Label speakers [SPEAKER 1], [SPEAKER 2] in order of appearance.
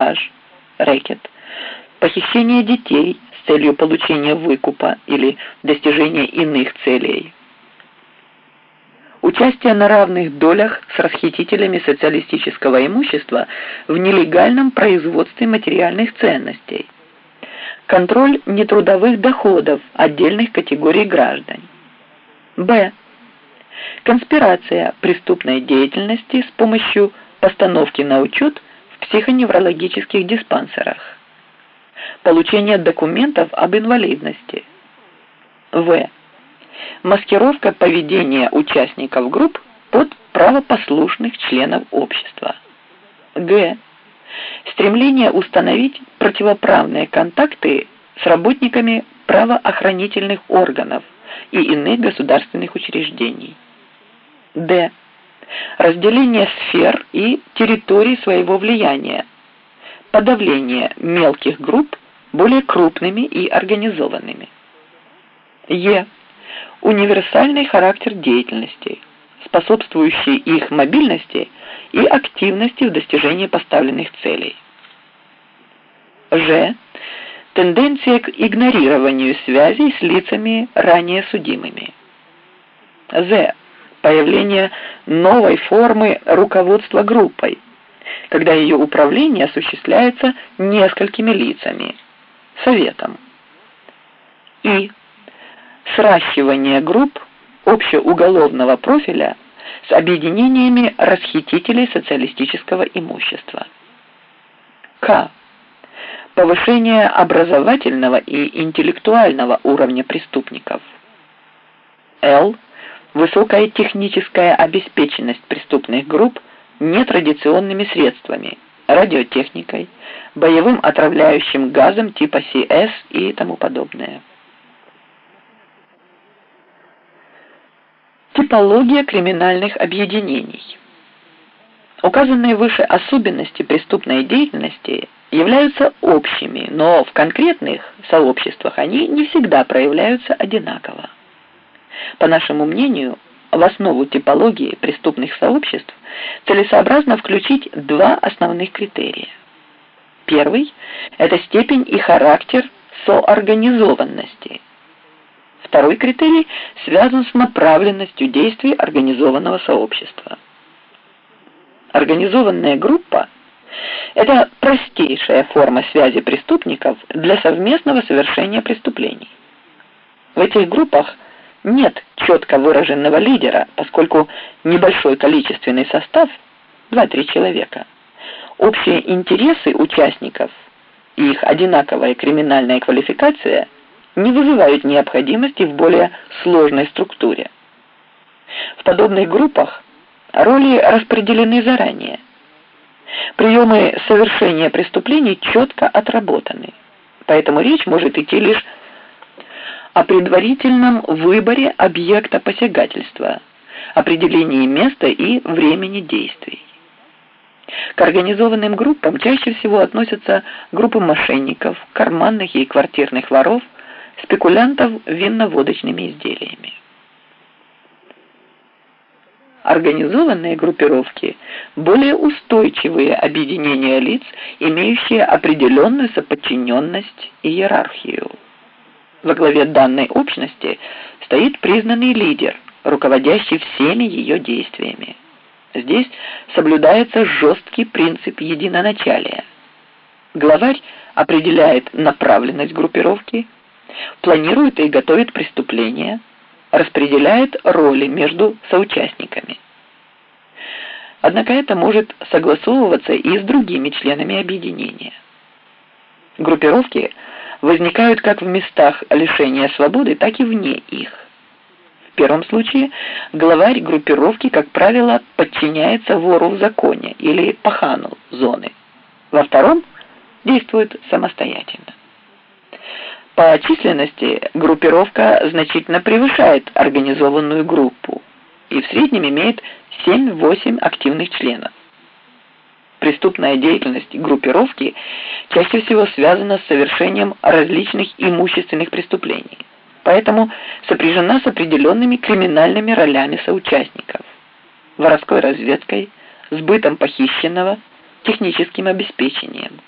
[SPEAKER 1] шантаж, рэкет, похищение детей с целью получения выкупа или достижения иных целей, участие на равных долях с расхитителями социалистического имущества в нелегальном производстве материальных ценностей, контроль нетрудовых доходов отдельных категорий граждан. Б. Конспирация преступной деятельности с помощью постановки на учет психоневрологических диспансерах. Получение документов об инвалидности. В. Маскировка поведения участников групп под правопослушных членов общества. Г. Стремление установить противоправные контакты с работниками правоохранительных органов и иных государственных учреждений. Д разделение сфер и территорий своего влияния, подавление мелких групп более крупными и организованными. Е. Универсальный характер деятельности, способствующий их мобильности и активности в достижении поставленных целей. Ж. Тенденция к игнорированию связей с лицами ранее судимыми. З появление новой формы руководства группой, когда ее управление осуществляется несколькими лицами, советом. И сращивание групп общеуголовного профиля с объединениями расхитителей социалистического имущества. К. Повышение образовательного и интеллектуального уровня преступников. Л высокая техническая обеспеченность преступных групп нетрадиционными средствами, радиотехникой, боевым отравляющим газом типа СС и тому подобное. Типология криминальных объединений. Указанные выше особенности преступной деятельности являются общими, но в конкретных сообществах они не всегда проявляются одинаково. По нашему мнению, в основу типологии преступных сообществ целесообразно включить два основных критерия. Первый – это степень и характер соорганизованности. Второй критерий связан с направленностью действий организованного сообщества. Организованная группа – это простейшая форма связи преступников для совместного совершения преступлений. В этих группах – нет четко выраженного лидера, поскольку небольшой количественный состав, 2-3 человека, общие интересы участников и их одинаковая криминальная квалификация не вызывают необходимости в более сложной структуре. В подобных группах роли распределены заранее. Приемы совершения преступлений четко отработаны, поэтому речь может идти лишь о предварительном выборе объекта посягательства, определении места и времени действий. К организованным группам чаще всего относятся группы мошенников, карманных и квартирных воров, спекулянтов винно-водочными изделиями. Организованные группировки – более устойчивые объединения лиц, имеющие определенную соподчиненность и иерархию. Во главе данной общности стоит признанный лидер, руководящий всеми ее действиями. Здесь соблюдается жесткий принцип единоначалия. Главарь определяет направленность группировки, планирует и готовит преступления, распределяет роли между соучастниками. Однако это может согласовываться и с другими членами объединения. Группировки – возникают как в местах лишения свободы, так и вне их. В первом случае главарь группировки, как правило, подчиняется вору в законе или пахану зоны. Во втором действует самостоятельно. По численности группировка значительно превышает организованную группу и в среднем имеет 7-8 активных членов. Преступная деятельность группировки чаще всего связана с совершением различных имущественных преступлений, поэтому сопряжена с определенными криминальными ролями соучастников, воровской разведкой, сбытом похищенного, техническим обеспечением.